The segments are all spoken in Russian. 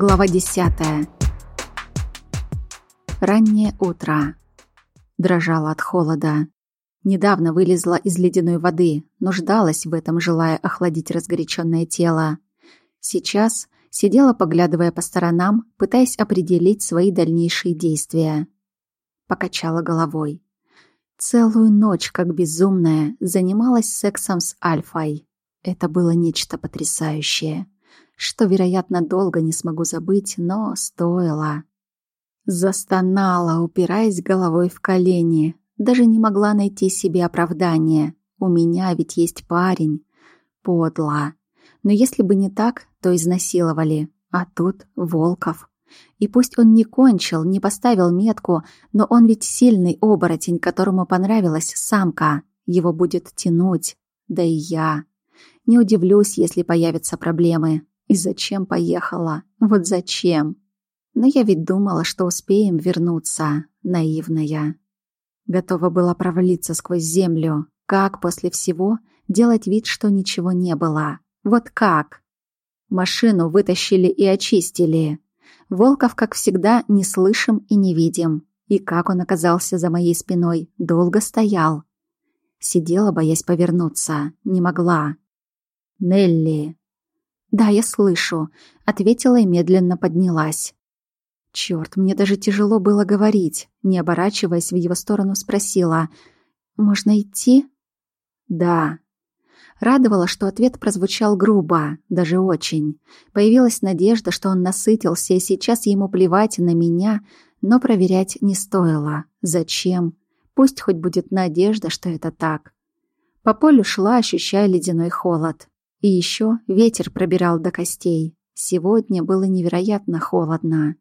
Глава десятая. Раннее утро. Дрожала от холода. Недавно вылезла из ледяной воды, нуждалась в этом, желая охладить разгоряченное тело. Сейчас сидела, поглядывая по сторонам, пытаясь определить свои дальнейшие действия. Покачала головой. Целую ночь, как безумная, занималась сексом с Альфой. Это было нечто потрясающее, что, вероятно, долго не смогу забыть, но стоило. Застонала, упираясь головой в колени. Даже не могла найти себе оправдания. У меня ведь есть парень. Подло. Но если бы не так, то изнасиловали. А тут Волков. И пусть он не кончил, не поставил метку, но он ведь сильный оборотень, которому понравилась самка. Его будет тянуть. Да и я. Не удивлюсь, если появятся проблемы. И зачем поехала? Вот зачем? Но я ведь думала, что успеем вернуться. Наивная. Готова была провалиться сквозь землю. Как после всего делать вид, что ничего не было? Вот как? Машину вытащили и очистили. Волков, как всегда, не слышим и не видим. И как он оказался за моей спиной, долго стоял. Сидела, боясь повернуться. Не могла. «Нелли!» «Да, я слышу», — ответила и медленно поднялась. Черт, мне даже тяжело было говорить. Не оборачиваясь в его сторону, спросила. «Можно идти?» «Да», Радовало, что ответ прозвучал грубо, даже очень. Появилась надежда, что он насытился, и сейчас ему плевать на меня, но проверять не стоило. Зачем? Пусть хоть будет надежда, что это так. По полю шла, ощущая ледяной холод. И еще ветер пробирал до костей. Сегодня было невероятно холодно.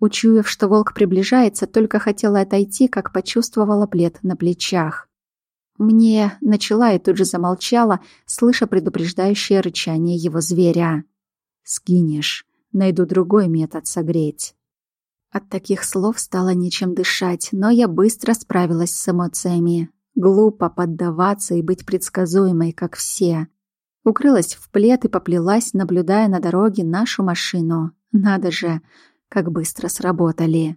Учуяв, что волк приближается, только хотела отойти, как почувствовала плед на плечах. Мне начала и тут же замолчала, слыша предупреждающее рычание его зверя. «Скинешь. Найду другой метод согреть». От таких слов стало нечем дышать, но я быстро справилась с эмоциями. Глупо поддаваться и быть предсказуемой, как все. Укрылась в плед и поплелась, наблюдая на дороге нашу машину. Надо же, как быстро сработали.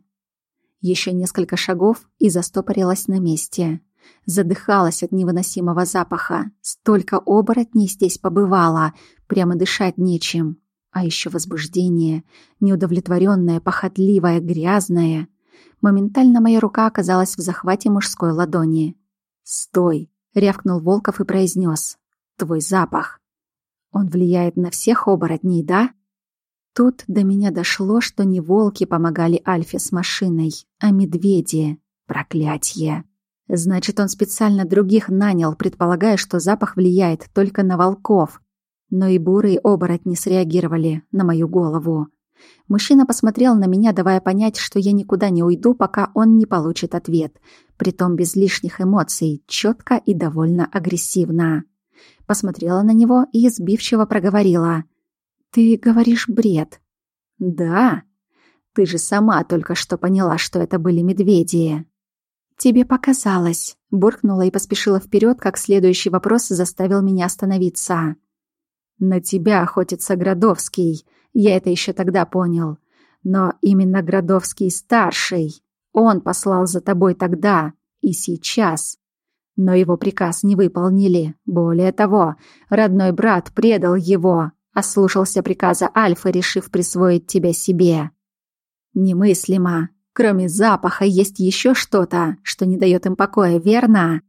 Еще несколько шагов и застопорилась на месте. Задыхалась от невыносимого запаха. Столько оборотней здесь побывало. Прямо дышать нечем. А еще возбуждение. Неудовлетворенное, похотливое, грязное. Моментально моя рука оказалась в захвате мужской ладони. «Стой!» — рявкнул Волков и произнес. «Твой запах. Он влияет на всех оборотней, да?» Тут до меня дошло, что не волки помогали Альфе с машиной, а медведи. Проклятье. Значит, он специально других нанял, предполагая, что запах влияет только на волков. Но и бурые оборотни среагировали на мою голову. Мужчина посмотрел на меня, давая понять, что я никуда не уйду, пока он не получит ответ. Притом без лишних эмоций, четко и довольно агрессивно. Посмотрела на него и избивчиво проговорила. «Ты говоришь бред». «Да. Ты же сама только что поняла, что это были медведи». «Тебе показалось», — буркнула и поспешила вперед, как следующий вопрос заставил меня остановиться. «На тебя охотится Градовский. Я это еще тогда понял. Но именно Градовский старший. Он послал за тобой тогда и сейчас. Но его приказ не выполнили. Более того, родной брат предал его, ослушался приказа Альфа, решив присвоить тебя себе. Немыслимо. Кроме запаха есть еще что-то, что не дает им покоя, верно?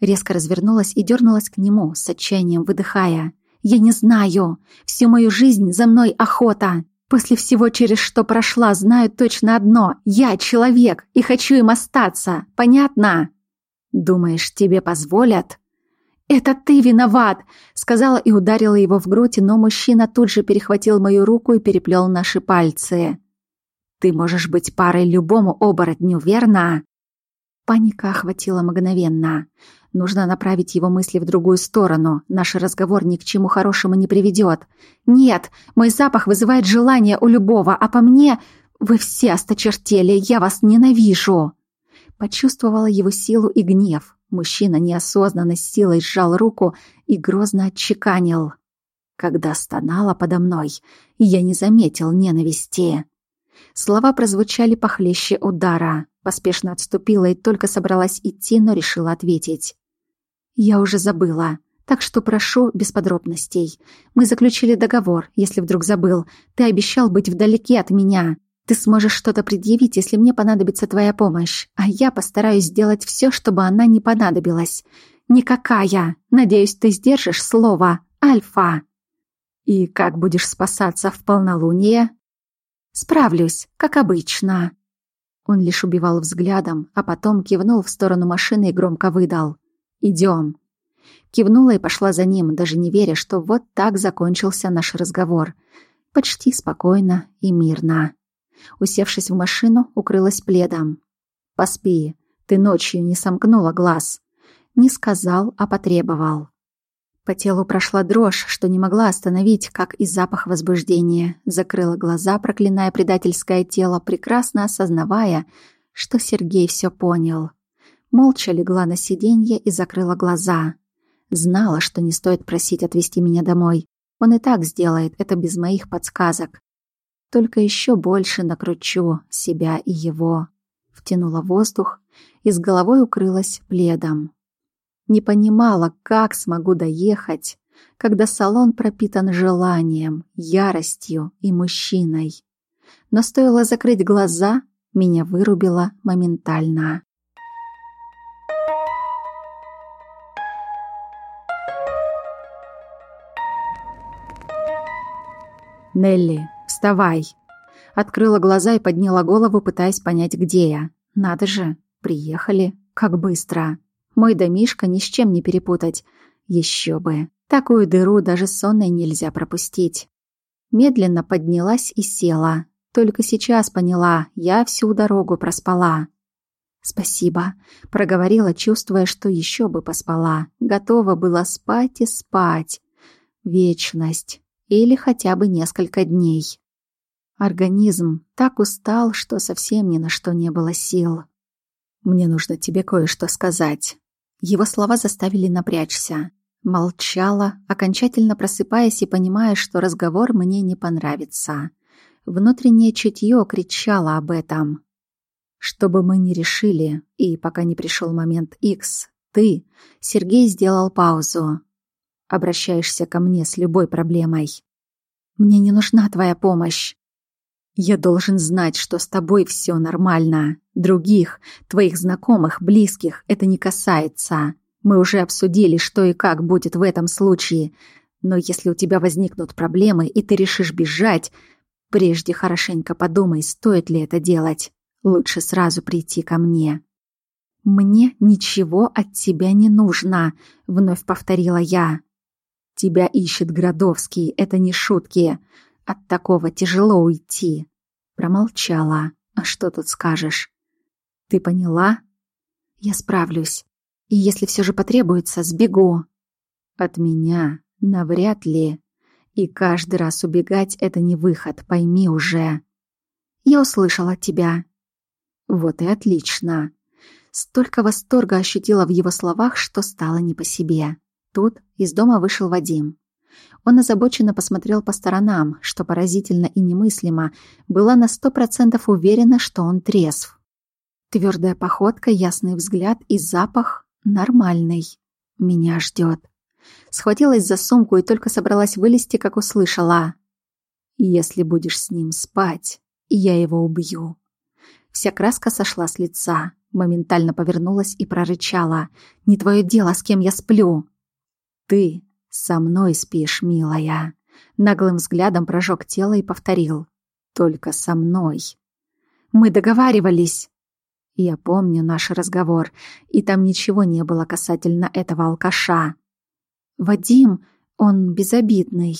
Резко развернулась и дернулась к нему, с отчаянием выдыхая. «Я не знаю. Всю мою жизнь за мной охота. После всего, через что прошла, знаю точно одно. Я человек и хочу им остаться. Понятно?» «Думаешь, тебе позволят?» «Это ты виноват!» — сказала и ударила его в грудь, но мужчина тут же перехватил мою руку и переплел наши пальцы. Ты можешь быть парой любому оборотню, верно? Паника охватила мгновенно. Нужно направить его мысли в другую сторону. Наш разговор ни к чему хорошему не приведет. Нет, мой запах вызывает желание у любого, а по мне... Вы все осточертели, я вас ненавижу. Почувствовала его силу и гнев. Мужчина неосознанно силой сжал руку и грозно отчеканил. когда стонала подо мной, я не заметил ненависти. Слова прозвучали похлеще удара. Поспешно отступила и только собралась идти, но решила ответить. «Я уже забыла, так что прошу без подробностей. Мы заключили договор, если вдруг забыл. Ты обещал быть вдалеке от меня. Ты сможешь что-то предъявить, если мне понадобится твоя помощь, а я постараюсь сделать все, чтобы она не понадобилась. Никакая. Надеюсь, ты сдержишь слово. Альфа. И как будешь спасаться в полнолуние? Справлюсь, как обычно. Он лишь убивал взглядом, а потом кивнул в сторону машины и громко выдал. «Идем». Кивнула и пошла за ним, даже не веря, что вот так закончился наш разговор. Почти спокойно и мирно. Усевшись в машину, укрылась пледом. «Поспи, ты ночью не сомкнула глаз». Не сказал, а потребовал. По телу прошла дрожь, что не могла остановить, как и запах возбуждения. Закрыла глаза, проклиная предательское тело, прекрасно осознавая, что Сергей все понял. Молча легла на сиденье и закрыла глаза. Знала, что не стоит просить отвезти меня домой. Он и так сделает это без моих подсказок. Только еще больше накручу себя и его. Втянула воздух и с головой укрылась пледом. Не понимала, как смогу доехать, когда салон пропитан желанием, яростью и мужчиной. Но стоило закрыть глаза, меня вырубило моментально. «Нелли, вставай!» Открыла глаза и подняла голову, пытаясь понять, где я. «Надо же, приехали. Как быстро!» Мой домишко ни с чем не перепутать. Еще бы. Такую дыру даже сонной нельзя пропустить. Медленно поднялась и села. Только сейчас поняла, я всю дорогу проспала. «Спасибо», — проговорила, чувствуя, что еще бы поспала. Готова была спать и спать. Вечность. Или хотя бы несколько дней. Организм так устал, что совсем ни на что не было сил. «Мне нужно тебе кое-что сказать», его слова заставили напрячься. Молчала, окончательно просыпаясь и понимая, что разговор мне не понравится. Внутреннее чутье кричало об этом. Что бы мы ни решили, и пока не пришел момент X, ты, Сергей сделал паузу. Обращаешься ко мне с любой проблемой. Мне не нужна твоя помощь. Я должен знать, что с тобой все нормально. Других, твоих знакомых, близких, это не касается. Мы уже обсудили, что и как будет в этом случае. Но если у тебя возникнут проблемы, и ты решишь бежать, прежде хорошенько подумай, стоит ли это делать. Лучше сразу прийти ко мне. «Мне ничего от тебя не нужно», — вновь повторила я. «Тебя ищет Градовский, это не шутки. От такого тяжело уйти. Промолчала. А что тут скажешь? Ты поняла? Я справлюсь. И если все же потребуется, сбегу. От меня навряд ли. И каждый раз убегать — это не выход, пойми уже. Я услышала тебя. Вот и отлично. Столько восторга ощутила в его словах, что стало не по себе. Тут из дома вышел Вадим. Он озабоченно посмотрел по сторонам, что поразительно и немыслимо, была на сто процентов уверена, что он трезв. Твердая походка, ясный взгляд и запах нормальный. Меня ждет. Схватилась за сумку и только собралась вылезти, как услышала. «Если будешь с ним спать, я его убью». Вся краска сошла с лица, моментально повернулась и прорычала. «Не твое дело, с кем я сплю!» «Ты «Со мной спишь, милая». Наглым взглядом прожег тело и повторил. «Только со мной». «Мы договаривались». Я помню наш разговор, и там ничего не было касательно этого алкаша. «Вадим, он безобидный».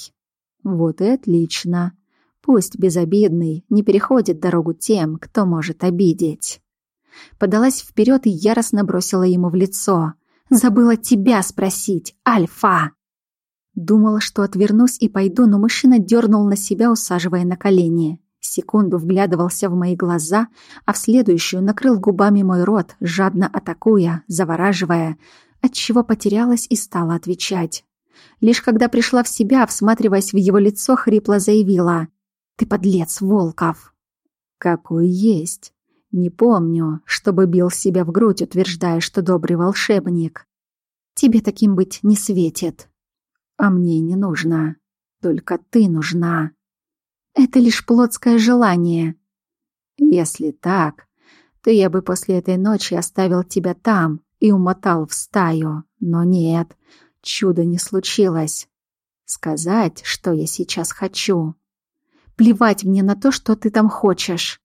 «Вот и отлично. Пусть безобидный не переходит дорогу тем, кто может обидеть». Подалась вперед и яростно бросила ему в лицо. «Забыла тебя спросить, Альфа!» Думала, что отвернусь и пойду, но мужчина дернул на себя, усаживая на колени. Секунду вглядывался в мои глаза, а в следующую накрыл губами мой рот, жадно атакуя, завораживая, отчего потерялась и стала отвечать. Лишь когда пришла в себя, всматриваясь в его лицо, хрипло заявила. «Ты подлец, Волков!» «Какой есть!» Не помню, чтобы бил себя в грудь, утверждая, что добрый волшебник. Тебе таким быть не светит. А мне не нужно. Только ты нужна. Это лишь плотское желание. Если так, то я бы после этой ночи оставил тебя там и умотал в стаю. Но нет, чудо не случилось. Сказать, что я сейчас хочу. Плевать мне на то, что ты там хочешь.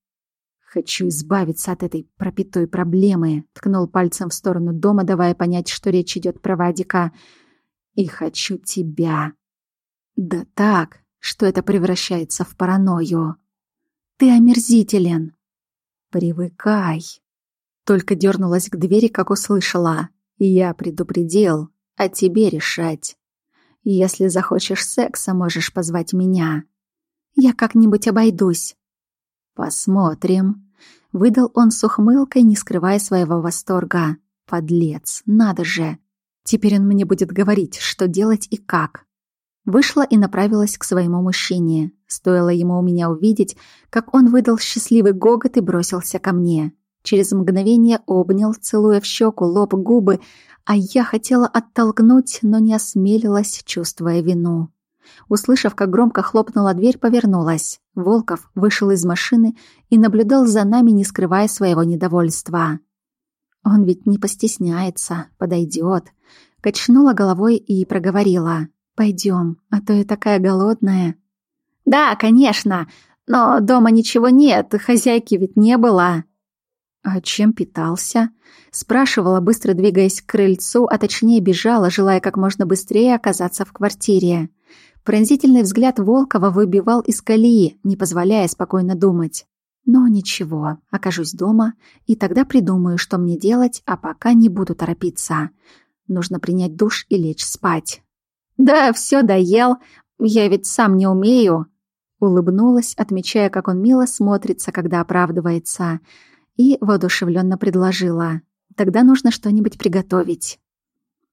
«Хочу избавиться от этой пропитой проблемы», — ткнул пальцем в сторону дома, давая понять, что речь идет про Вадика. «И хочу тебя». Да так, что это превращается в паранойю. «Ты омерзителен». «Привыкай». Только дернулась к двери, как услышала. «Я предупредил, а тебе решать. Если захочешь секса, можешь позвать меня. Я как-нибудь обойдусь». «Посмотрим», — выдал он с ухмылкой, не скрывая своего восторга. «Подлец, надо же! Теперь он мне будет говорить, что делать и как». Вышла и направилась к своему мужчине. Стоило ему у меня увидеть, как он выдал счастливый гогот и бросился ко мне. Через мгновение обнял, целуя в щеку, лоб, губы, а я хотела оттолкнуть, но не осмелилась, чувствуя вину. Услышав, как громко хлопнула дверь, повернулась. Волков вышел из машины и наблюдал за нами, не скрывая своего недовольства. Он ведь не постесняется, подойдет. Качнула головой и проговорила. «Пойдем, а то я такая голодная». «Да, конечно, но дома ничего нет, хозяйки ведь не было». «А чем питался?» Спрашивала, быстро двигаясь к крыльцу, а точнее бежала, желая как можно быстрее оказаться в квартире. Пронзительный взгляд Волкова выбивал из колеи, не позволяя спокойно думать. Но ничего, окажусь дома, и тогда придумаю, что мне делать, а пока не буду торопиться. Нужно принять душ и лечь спать. «Да, все доел. Я ведь сам не умею». Улыбнулась, отмечая, как он мило смотрится, когда оправдывается, и воодушевленно предложила. «Тогда нужно что-нибудь приготовить».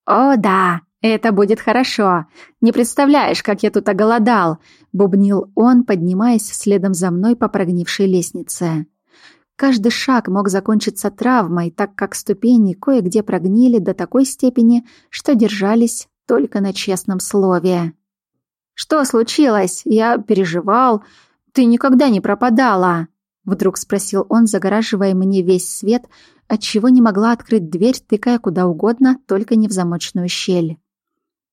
«О, да!» «Это будет хорошо. Не представляешь, как я тут оголодал!» — бубнил он, поднимаясь следом за мной по прогнившей лестнице. Каждый шаг мог закончиться травмой, так как ступени кое-где прогнили до такой степени, что держались только на честном слове. «Что случилось? Я переживал. Ты никогда не пропадала!» Вдруг спросил он, загораживая мне весь свет, отчего не могла открыть дверь, тыкая куда угодно, только не в замочную щель.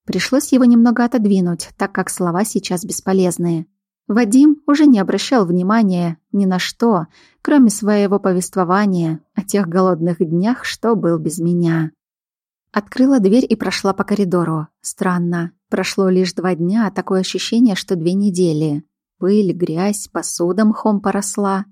Пришлось его немного отодвинуть, так как слова сейчас бесполезные. Вадим уже не обращал внимания ни на что, кроме своего повествования о тех голодных днях, что был без меня. Открыла дверь и прошла по коридору. Странно. Прошло лишь два дня, а такое ощущение, что две недели. Пыль, грязь, посуда мхом поросла.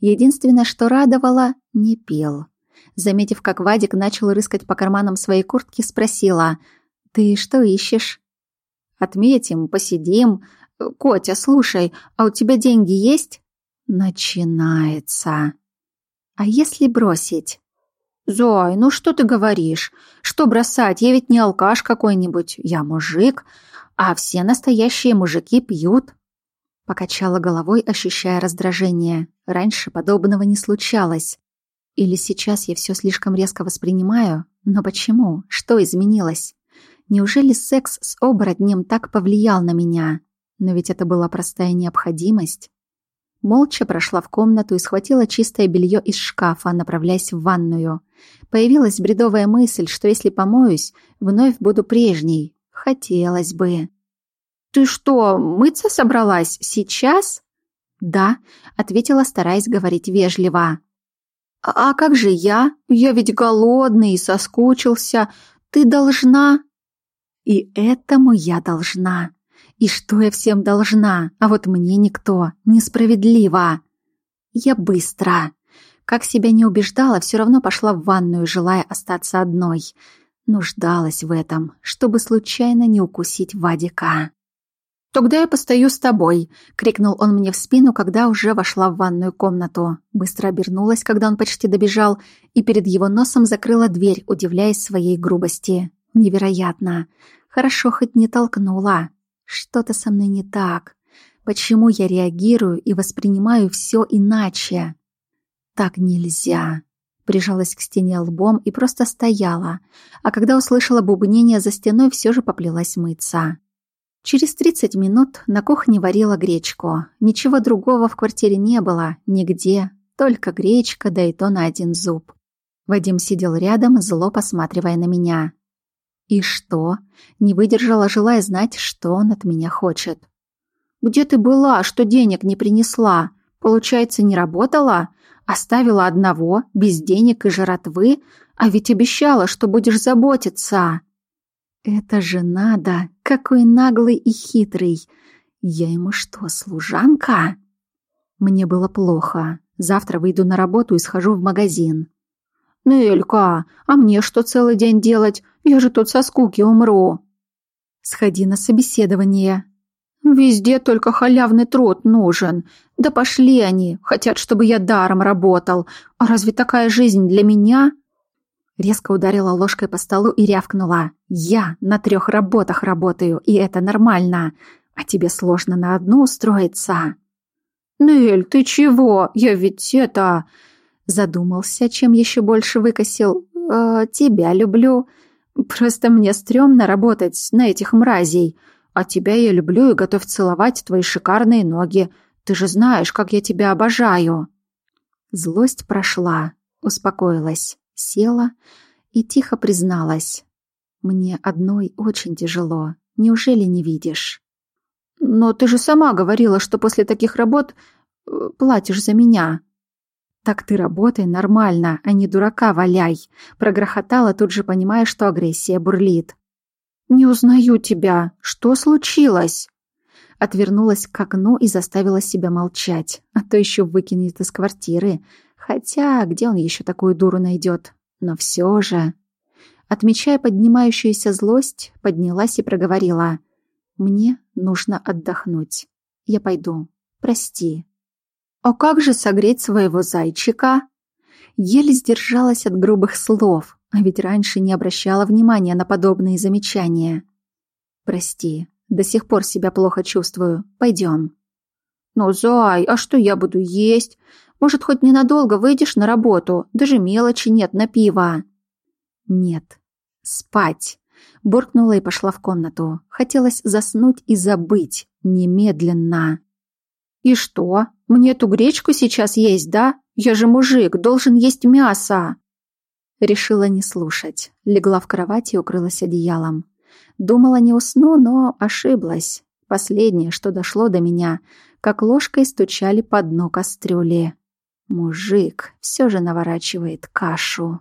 Единственное, что радовало — не пил. Заметив, как Вадик начал рыскать по карманам своей куртки, спросила — «Ты что ищешь?» «Отметим, посидим. Котя, слушай, а у тебя деньги есть?» «Начинается». «А если бросить?» «Зой, ну что ты говоришь? Что бросать? Я ведь не алкаш какой-нибудь. Я мужик, а все настоящие мужики пьют». Покачала головой, ощущая раздражение. Раньше подобного не случалось. Или сейчас я все слишком резко воспринимаю? Но почему? Что изменилось? Неужели секс с оборотнем так повлиял на меня? Но ведь это была простая необходимость. Молча прошла в комнату и схватила чистое белье из шкафа, направляясь в ванную. Появилась бредовая мысль, что если помоюсь, вновь буду прежней. Хотелось бы. «Ты что, мыться собралась? Сейчас?» «Да», — ответила, стараясь говорить вежливо. «А, «А как же я? Я ведь голодный и соскучился. Ты должна...» И этому я должна. И что я всем должна? А вот мне никто. Несправедливо. Я быстро. Как себя не убеждала, все равно пошла в ванную, желая остаться одной. Нуждалась в этом, чтобы случайно не укусить Вадика. «Тогда я постою с тобой», — крикнул он мне в спину, когда уже вошла в ванную комнату. Быстро обернулась, когда он почти добежал, и перед его носом закрыла дверь, удивляясь своей грубости. «Невероятно! Хорошо хоть не толкнула. Что-то со мной не так. Почему я реагирую и воспринимаю все иначе? Так нельзя. Прижалась к стене лбом и просто стояла, а когда услышала бубнение за стеной, все же поплелась мыться. Через 30 минут на кухне варила гречку. Ничего другого в квартире не было, нигде, только гречка, да и то на один зуб. Вадим сидел рядом, зло посматривая на меня. И что? Не выдержала, желая знать, что он от меня хочет. «Где ты была, что денег не принесла? Получается, не работала? Оставила одного, без денег и жратвы? А ведь обещала, что будешь заботиться!» «Это же надо! Какой наглый и хитрый! Я ему что, служанка?» Мне было плохо. Завтра выйду на работу и схожу в магазин. «Нелька, а мне что целый день делать? Я же тут со скуки умру». «Сходи на собеседование». «Везде только халявный труд нужен. Да пошли они, хотят, чтобы я даром работал. А разве такая жизнь для меня?» Резко ударила ложкой по столу и рявкнула. «Я на трех работах работаю, и это нормально. А тебе сложно на одну устроиться». «Нель, ты чего? Я ведь это...» Задумался, чем еще больше выкосил. «Э, «Тебя люблю. Просто мне стрёмно работать на этих мразей. А тебя я люблю и готов целовать твои шикарные ноги. Ты же знаешь, как я тебя обожаю». Злость прошла, успокоилась, села и тихо призналась. «Мне одной очень тяжело. Неужели не видишь?» «Но ты же сама говорила, что после таких работ э, платишь за меня». «Так ты работай нормально, а не дурака валяй», — прогрохотала, тут же понимая, что агрессия бурлит. «Не узнаю тебя. Что случилось?» Отвернулась к окну и заставила себя молчать, а то еще выкинет из квартиры. Хотя, где он еще такую дуру найдет? Но все же... Отмечая поднимающуюся злость, поднялась и проговорила. «Мне нужно отдохнуть. Я пойду. Прости». «А как же согреть своего зайчика?» Еле сдержалась от грубых слов, а ведь раньше не обращала внимания на подобные замечания. «Прости, до сих пор себя плохо чувствую. Пойдем». «Ну, зай, а что я буду есть? Может, хоть ненадолго выйдешь на работу? Даже мелочи нет на пиво». «Нет. Спать». Буркнула и пошла в комнату. Хотелось заснуть и забыть. Немедленно. «И что? Мне эту гречку сейчас есть, да? Я же мужик, должен есть мясо!» Решила не слушать. Легла в кровать и укрылась одеялом. Думала, не усну, но ошиблась. Последнее, что дошло до меня, как ложкой стучали по дну кастрюли. Мужик все же наворачивает кашу.